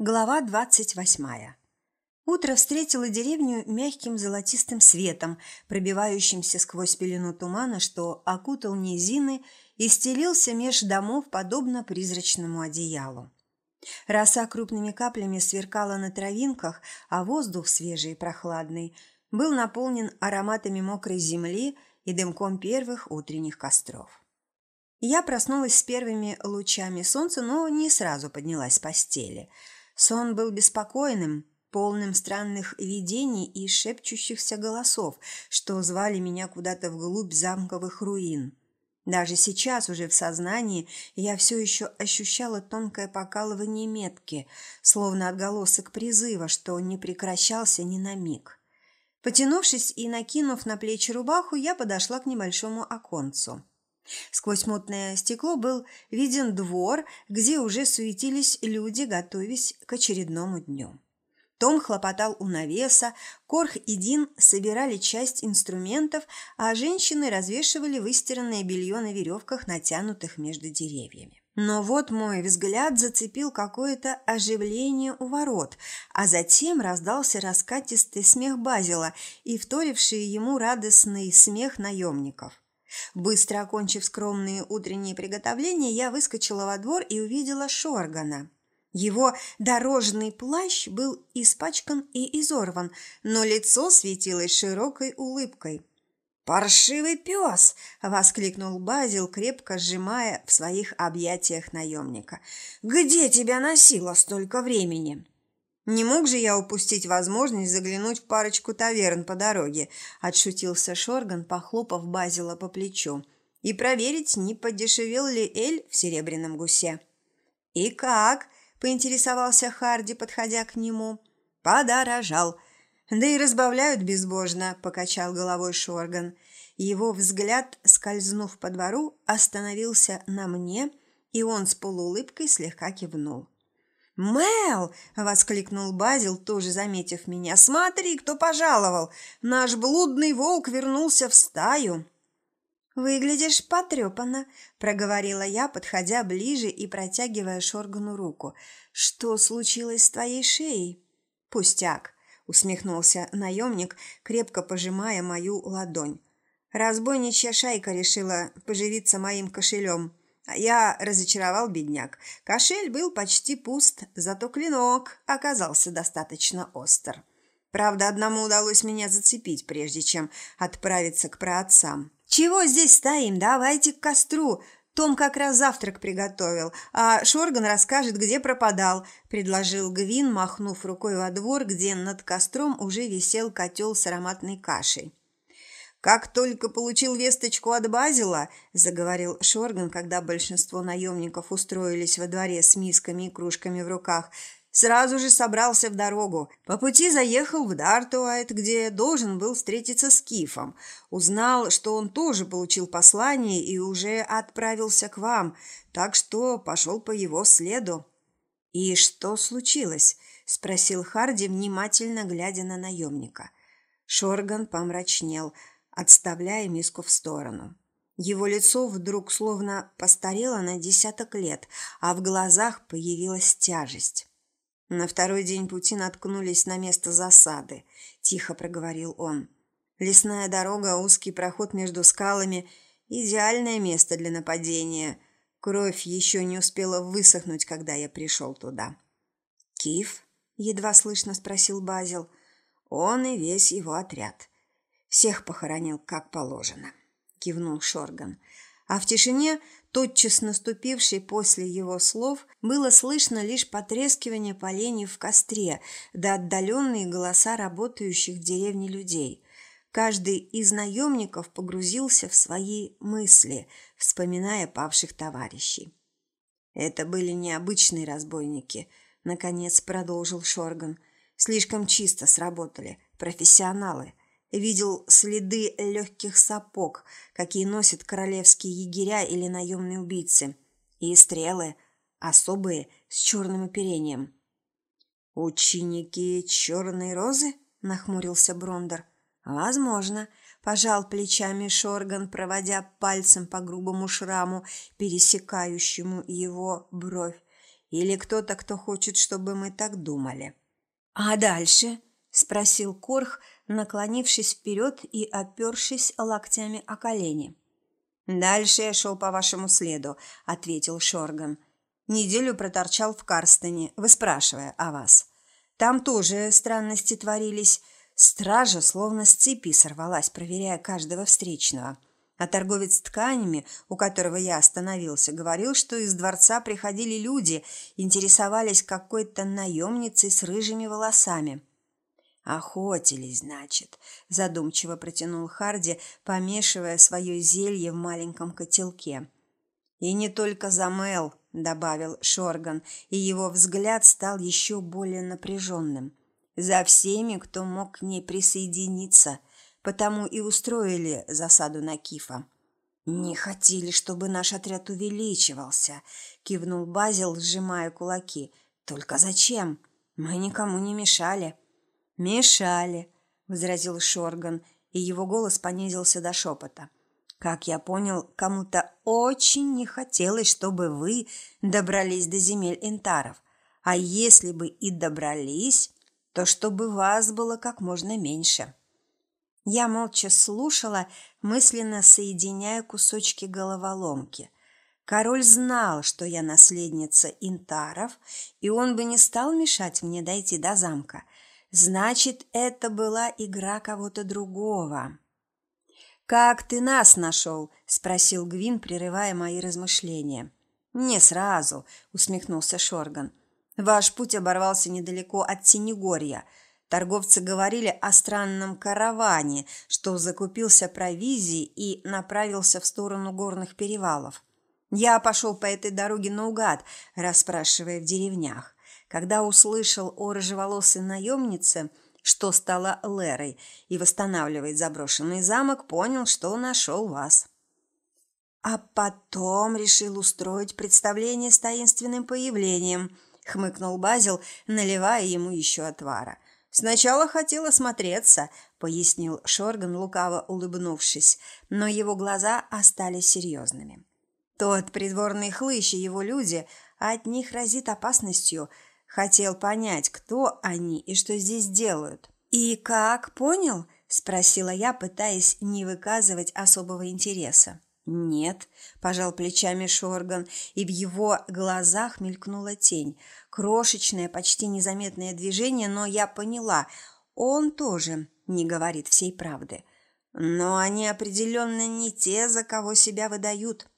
Глава двадцать восьмая. Утро встретило деревню мягким золотистым светом, пробивающимся сквозь пелену тумана, что окутал низины и стелился меж домов, подобно призрачному одеялу. Роса крупными каплями сверкала на травинках, а воздух, свежий и прохладный, был наполнен ароматами мокрой земли и дымком первых утренних костров. Я проснулась с первыми лучами солнца, но не сразу поднялась с постели – Сон был беспокойным, полным странных видений и шепчущихся голосов, что звали меня куда-то вглубь замковых руин. Даже сейчас, уже в сознании, я все еще ощущала тонкое покалывание метки, словно отголосок призыва, что не прекращался ни на миг. Потянувшись и накинув на плечи рубаху, я подошла к небольшому оконцу. Сквозь мутное стекло был виден двор, где уже суетились люди, готовясь к очередному дню. Том хлопотал у навеса, Корх и Дин собирали часть инструментов, а женщины развешивали выстиранное белье на веревках, натянутых между деревьями. Но вот мой взгляд зацепил какое-то оживление у ворот, а затем раздался раскатистый смех Базила и вторивший ему радостный смех наемников – Быстро окончив скромные утренние приготовления, я выскочила во двор и увидела Шоргана. Его дорожный плащ был испачкан и изорван, но лицо светилось широкой улыбкой. «Паршивый пес!» – воскликнул Базил, крепко сжимая в своих объятиях наемника. «Где тебя носило столько времени?» «Не мог же я упустить возможность заглянуть в парочку таверн по дороге», – отшутился Шорган, похлопав Базила по плечу, «и проверить, не подешевел ли Эль в серебряном гусе». «И как?» – поинтересовался Харди, подходя к нему. «Подорожал». «Да и разбавляют безбожно», – покачал головой Шорган. Его взгляд, скользнув по двору, остановился на мне, и он с полуулыбкой слегка кивнул. «Мэл!» – воскликнул Базил, тоже заметив меня. «Смотри, кто пожаловал! Наш блудный волк вернулся в стаю!» «Выглядишь потрепанно», – проговорила я, подходя ближе и протягивая Шоргану руку. «Что случилось с твоей шеей?» «Пустяк», – усмехнулся наемник, крепко пожимая мою ладонь. «Разбойничья шайка решила поживиться моим кошелем. Я разочаровал бедняк. Кошель был почти пуст, зато клинок оказался достаточно остр. Правда, одному удалось меня зацепить, прежде чем отправиться к праотцам. «Чего здесь стоим? Давайте к костру!» Том как раз завтрак приготовил, а Шорган расскажет, где пропадал», – предложил Гвин, махнув рукой во двор, где над костром уже висел котел с ароматной кашей. «Как только получил весточку от Базила», – заговорил Шорган, когда большинство наемников устроились во дворе с мисками и кружками в руках, сразу же собрался в дорогу. По пути заехал в Дартуайт, где должен был встретиться с Кифом. Узнал, что он тоже получил послание и уже отправился к вам, так что пошел по его следу. «И что случилось?» – спросил Харди, внимательно глядя на наемника. Шорган помрачнел – отставляя миску в сторону. Его лицо вдруг словно постарело на десяток лет, а в глазах появилась тяжесть. На второй день пути наткнулись на место засады, тихо проговорил он. Лесная дорога, узкий проход между скалами – идеальное место для нападения. Кровь еще не успела высохнуть, когда я пришел туда. «Киф?» – едва слышно спросил Базил. «Он и весь его отряд. Всех похоронил, как положено», – кивнул Шорган. А в тишине, тотчас наступившей после его слов, было слышно лишь потрескивание поленьев в костре да отдаленные голоса работающих в деревне людей. Каждый из наемников погрузился в свои мысли, вспоминая павших товарищей. «Это были необычные разбойники», – наконец продолжил Шорган. «Слишком чисто сработали, профессионалы. Видел следы легких сапог, какие носят королевские егеря или наемные убийцы, и стрелы, особые, с черным оперением. «Ученики черной розы?» – нахмурился Брондер. «Возможно», – пожал плечами Шорган, проводя пальцем по грубому шраму, пересекающему его бровь. Или кто-то, кто хочет, чтобы мы так думали?» «А дальше?» – спросил Корх, наклонившись вперед и опершись локтями о колени. «Дальше я шел по вашему следу», – ответил Шорган. «Неделю проторчал в Карстоне, выспрашивая о вас. Там тоже странности творились. Стража словно с цепи сорвалась, проверяя каждого встречного. А торговец тканями, у которого я остановился, говорил, что из дворца приходили люди, интересовались какой-то наемницей с рыжими волосами. «Охотились, значит», – задумчиво протянул Харди, помешивая свое зелье в маленьком котелке. «И не только за Мел», – добавил Шорган, и его взгляд стал еще более напряженным. «За всеми, кто мог к ней присоединиться, потому и устроили засаду на Кифа». «Не хотели, чтобы наш отряд увеличивался», – кивнул Базил, сжимая кулаки. «Только зачем? Мы никому не мешали». «Мешали», – возразил Шорган, и его голос понизился до шепота. «Как я понял, кому-то очень не хотелось, чтобы вы добрались до земель Энтаров. А если бы и добрались, то чтобы вас было как можно меньше». Я молча слушала, мысленно соединяя кусочки головоломки. Король знал, что я наследница Интаров, и он бы не стал мешать мне дойти до замка – Значит, это была игра кого-то другого. «Как ты нас нашел?» – спросил Гвин, прерывая мои размышления. «Не сразу», – усмехнулся Шорган. «Ваш путь оборвался недалеко от Синегорья. Торговцы говорили о странном караване, что закупился провизией и направился в сторону горных перевалов. Я пошел по этой дороге наугад, расспрашивая в деревнях. Когда услышал о рыжеволосой наемнице, что стала Лерой и восстанавливает заброшенный замок, понял, что нашел вас. А потом решил устроить представление с таинственным появлением, хмыкнул Базил, наливая ему еще отвара. Сначала хотел осмотреться, пояснил Шорган, лукаво улыбнувшись, но его глаза остались серьезными. Тот придворный хлыщ и его люди, от них разит опасностью – Хотел понять, кто они и что здесь делают. «И как, понял?» – спросила я, пытаясь не выказывать особого интереса. «Нет», – пожал плечами Шорган, и в его глазах мелькнула тень. Крошечное, почти незаметное движение, но я поняла, он тоже не говорит всей правды. Но они определенно не те, за кого себя выдают.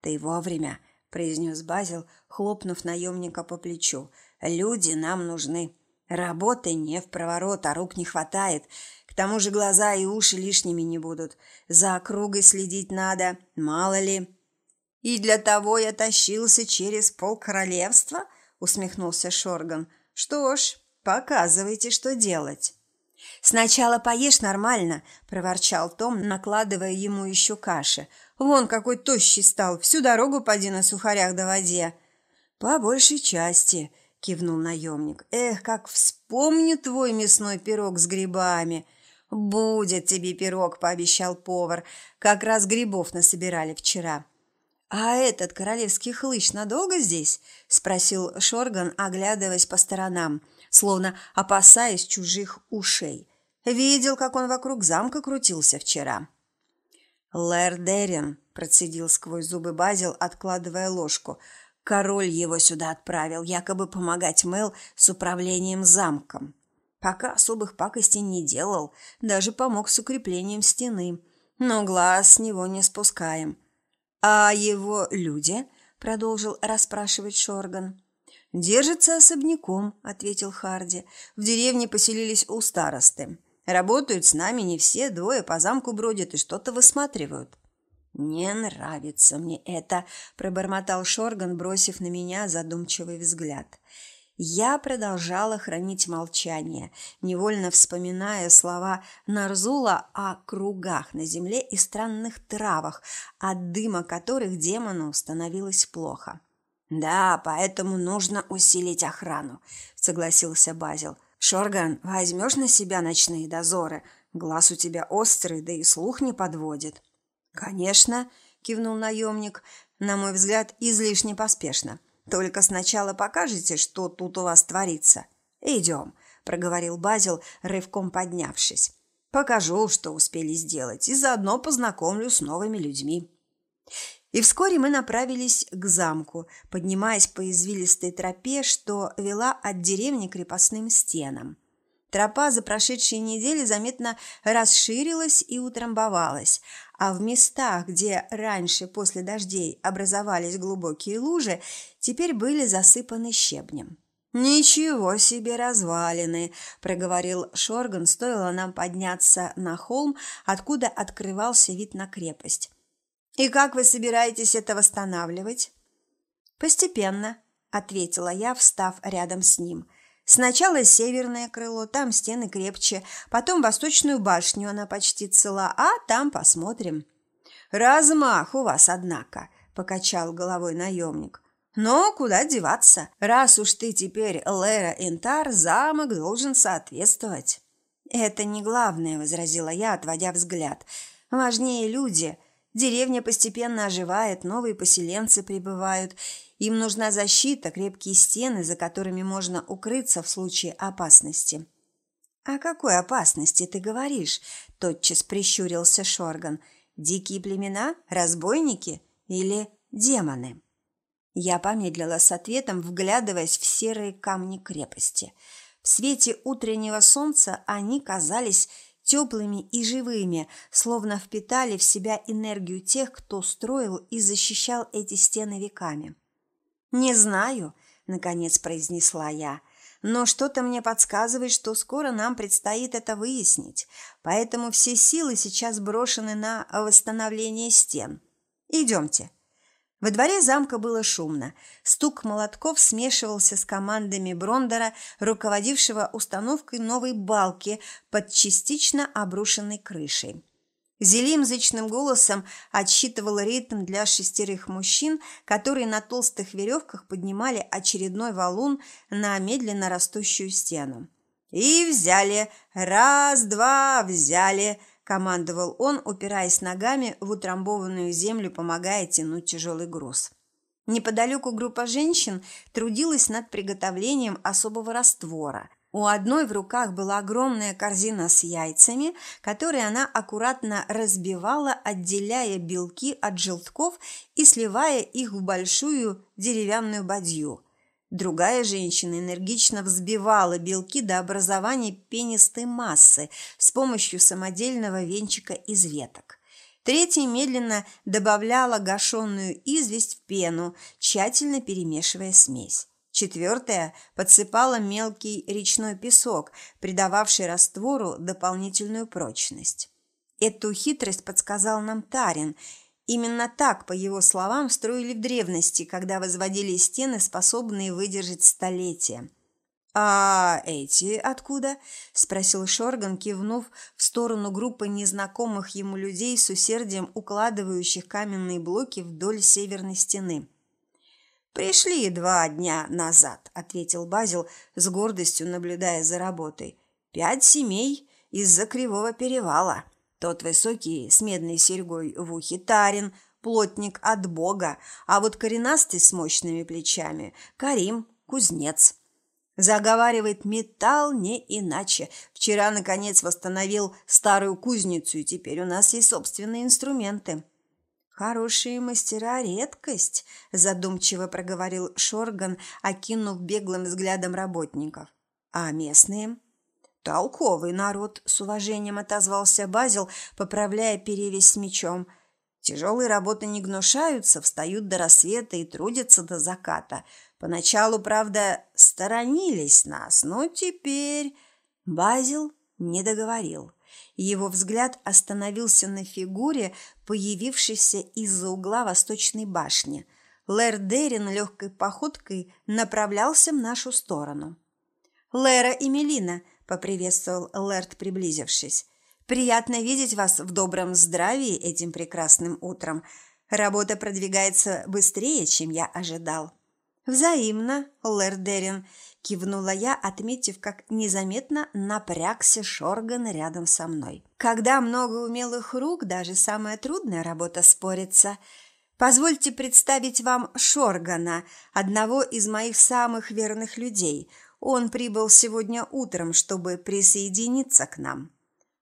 «Ты вовремя», – произнес Базил, хлопнув наемника по плечу. Люди нам нужны. Работы не в проворот, а рук не хватает. К тому же глаза и уши лишними не будут. За округой следить надо, мало ли. И для того я тащился через полкоролевства, усмехнулся Шорган. Что ж, показывайте, что делать. «Сначала поешь нормально», – проворчал Том, накладывая ему еще каши. «Вон какой тощий стал, всю дорогу поди на сухарях до воде». «По большей части», – кивнул наемник. «Эх, как вспомню твой мясной пирог с грибами!» «Будет тебе пирог», – пообещал повар. «Как раз грибов насобирали вчера». «А этот королевский хлыщ надолго здесь?» – спросил Шорган, оглядываясь по сторонам, словно опасаясь чужих ушей. «Видел, как он вокруг замка крутился вчера». «Лэр Дерин», – процедил сквозь зубы Базил, откладывая ложку – Король его сюда отправил, якобы помогать Мел с управлением замком. Пока особых пакостей не делал, даже помог с укреплением стены. Но глаз с него не спускаем. «А его люди?» – продолжил расспрашивать Шорган. «Держится особняком», – ответил Харди. «В деревне поселились у старосты. Работают с нами не все, двое по замку бродят и что-то высматривают». «Не нравится мне это», – пробормотал Шорган, бросив на меня задумчивый взгляд. Я продолжала хранить молчание, невольно вспоминая слова Нарзула о кругах на земле и странных травах, от дыма которых демону становилось плохо. «Да, поэтому нужно усилить охрану», – согласился Базил. «Шорган, возьмешь на себя ночные дозоры? Глаз у тебя острый, да и слух не подводит». «Конечно», – кивнул наемник, на мой взгляд, излишне поспешно. Только сначала покажете, что тут у вас творится. Идем, проговорил Базил, рывком поднявшись. Покажу, что успели сделать, и заодно познакомлю с новыми людьми. И вскоре мы направились к замку, поднимаясь по извилистой тропе, что вела от деревни к крепостным стенам. Тропа за прошедшие недели заметно расширилась и утрамбовалась, а в местах, где раньше после дождей образовались глубокие лужи, теперь были засыпаны щебнем. «Ничего себе развалины!» – проговорил Шорган, стоило нам подняться на холм, откуда открывался вид на крепость. «И как вы собираетесь это восстанавливать?» «Постепенно», – ответила я, встав рядом с ним – Сначала северное крыло, там стены крепче, потом восточную башню, она почти цела, а там посмотрим. «Размах у вас, однако», – покачал головой наемник. «Но куда деваться? Раз уж ты теперь Лера Интар, замок должен соответствовать». «Это не главное», – возразила я, отводя взгляд. «Важнее люди. Деревня постепенно оживает, новые поселенцы прибывают, им нужна защита, крепкие стены, за которыми можно укрыться в случае опасности. «О какой опасности ты говоришь?» – тотчас прищурился Шорган. «Дикие племена? Разбойники? Или демоны?» Я помедлила с ответом, вглядываясь в серые камни крепости. В свете утреннего солнца они казались теплыми и живыми, словно впитали в себя энергию тех, кто строил и защищал эти стены веками. «Не знаю», – наконец произнесла я, – «но что-то мне подсказывает, что скоро нам предстоит это выяснить, поэтому все силы сейчас брошены на восстановление стен. Идемте». Во дворе замка было шумно. Стук молотков смешивался с командами Брондера, руководившего установкой новой балки под частично обрушенной крышей. Зелим зычным голосом отсчитывал ритм для шестерых мужчин, которые на толстых веревках поднимали очередной валун на медленно растущую стену. «И взяли! Раз, два, взяли!» – командовал он, упираясь ногами в утрамбованную землю, помогая тянуть тяжелый груз. Неподалеку группа женщин трудилась над приготовлением особого раствора – у одной в руках была огромная корзина с яйцами, которые она аккуратно разбивала, отделяя белки от желтков и сливая их в большую деревянную бадью. Другая женщина энергично взбивала белки до образования пенистой массы с помощью самодельного венчика из веток. Третья медленно добавляла гашенную известь в пену, тщательно перемешивая смесь. Четвертое подсыпала мелкий речной песок, придававший раствору дополнительную прочность. Эту хитрость подсказал нам Тарин. Именно так, по его словам, строили в древности, когда возводили стены, способные выдержать столетия. «А эти откуда?» – спросил Шорган, кивнув в сторону группы незнакомых ему людей с усердием укладывающих каменные блоки вдоль северной стены. «Пришли два дня назад», – ответил Базил с гордостью, наблюдая за работой. «Пять семей из-за Кривого перевала. Тот высокий с медной серьгой в ухе Тарин, плотник от Бога, а вот коренастый с мощными плечами – Карим, кузнец». Заговаривает металл не иначе. Вчера, наконец, восстановил старую кузницу, и теперь у нас есть собственные инструменты. «Хорошие мастера – редкость», – задумчиво проговорил Шорган, окинув беглым взглядом работников. «А местные?» «Толковый народ», – с уважением отозвался Базил, поправляя перевесь с мечом. «Тяжелые работы не гнушаются, встают до рассвета и трудятся до заката. Поначалу, правда, сторонились нас, но теперь...» Базил не договорил. Его взгляд остановился на фигуре, появившейся из-за угла восточной башни. Лэр Дерин легкой походкой направлялся в нашу сторону. «Лера и Мелина», – поприветствовал Лэрд, приблизившись. «Приятно видеть вас в добром здравии этим прекрасным утром. Работа продвигается быстрее, чем я ожидал». «Взаимно, Лэр Дерин», – кивнула я, отметив, как незаметно напрягся Шорган рядом со мной. «Когда много умелых рук, даже самая трудная работа спорится. Позвольте представить вам Шоргана, одного из моих самых верных людей. Он прибыл сегодня утром, чтобы присоединиться к нам».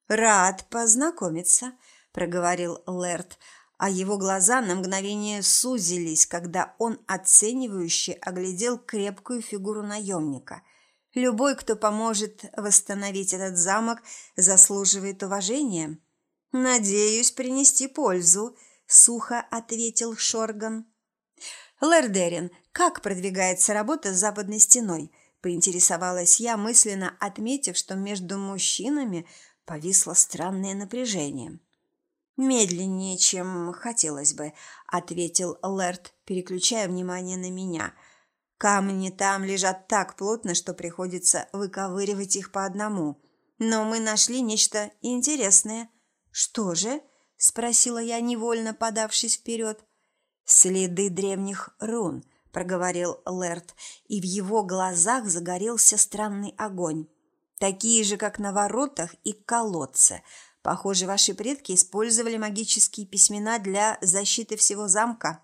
«Рад познакомиться», – проговорил Лэрд, а его глаза на мгновение сузились, когда он оценивающе оглядел крепкую фигуру наемника. «Любой, кто поможет восстановить этот замок, заслуживает уважения». «Надеюсь принести пользу», сухо ответил Шорган. «Лэрдерин, как продвигается работа с западной стеной?» – поинтересовалась я, мысленно отметив, что между мужчинами повисло странное напряжение. «Медленнее, чем хотелось бы», – ответил Лэрд, переключая внимание на меня. «Камни там лежат так плотно, что приходится выковыривать их по одному. Но мы нашли нечто интересное». «Что же?» – спросила я, невольно подавшись вперед. «Следы древних рун», – проговорил Лэрт, и в его глазах загорелся странный огонь. «Такие же, как на воротах и колодце. Похоже, ваши предки использовали магические письмена для защиты всего замка».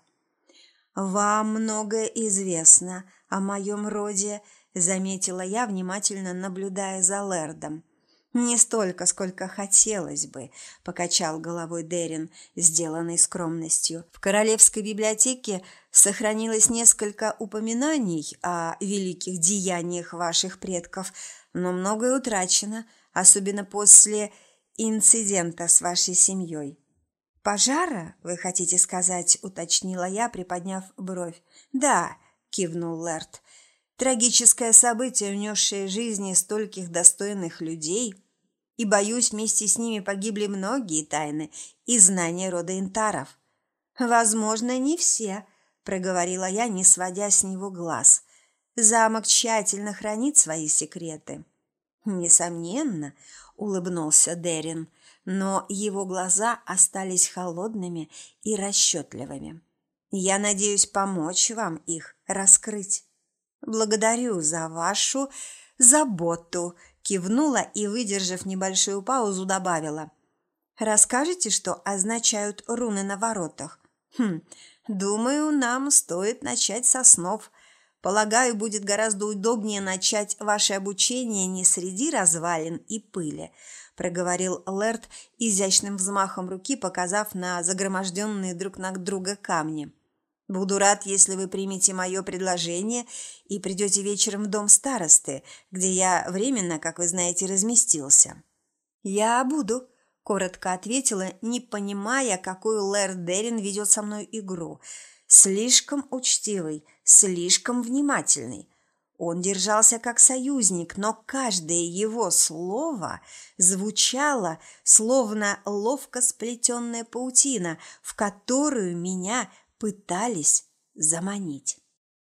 «Вам многое известно о моем роде», – заметила я, внимательно наблюдая за Лэрдом. «Не столько, сколько хотелось бы», – покачал головой Дерин, сделанный скромностью. «В Королевской библиотеке сохранилось несколько упоминаний о великих деяниях ваших предков, но многое утрачено, особенно после инцидента с вашей семьей». «Пожара, вы хотите сказать?» – уточнила я, приподняв бровь. «Да», – кивнул Лэрт. «Трагическое событие, унесшее жизни стольких достойных людей – и, боюсь, вместе с ними погибли многие тайны и знания рода Интаров. «Возможно, не все», – проговорила я, не сводя с него глаз. «Замок тщательно хранит свои секреты». «Несомненно», – улыбнулся Дерин, но его глаза остались холодными и расчетливыми. «Я надеюсь помочь вам их раскрыть. Благодарю за вашу заботу», кивнула и, выдержав небольшую паузу, добавила. «Расскажете, что означают руны на воротах?» «Хм, думаю, нам стоит начать со снов. Полагаю, будет гораздо удобнее начать ваше обучение не среди развалин и пыли», проговорил Лерт изящным взмахом руки, показав на загроможденные друг на друга камни. Буду рад, если вы примете мое предложение и придете вечером в дом старосты, где я временно, как вы знаете, разместился». «Я буду», – коротко ответила, не понимая, какую Лэр Дерин ведет со мной игру. «Слишком учтивый, слишком внимательный». Он держался как союзник, но каждое его слово звучало, словно ловко сплетенная паутина, в которую меня пытались заманить.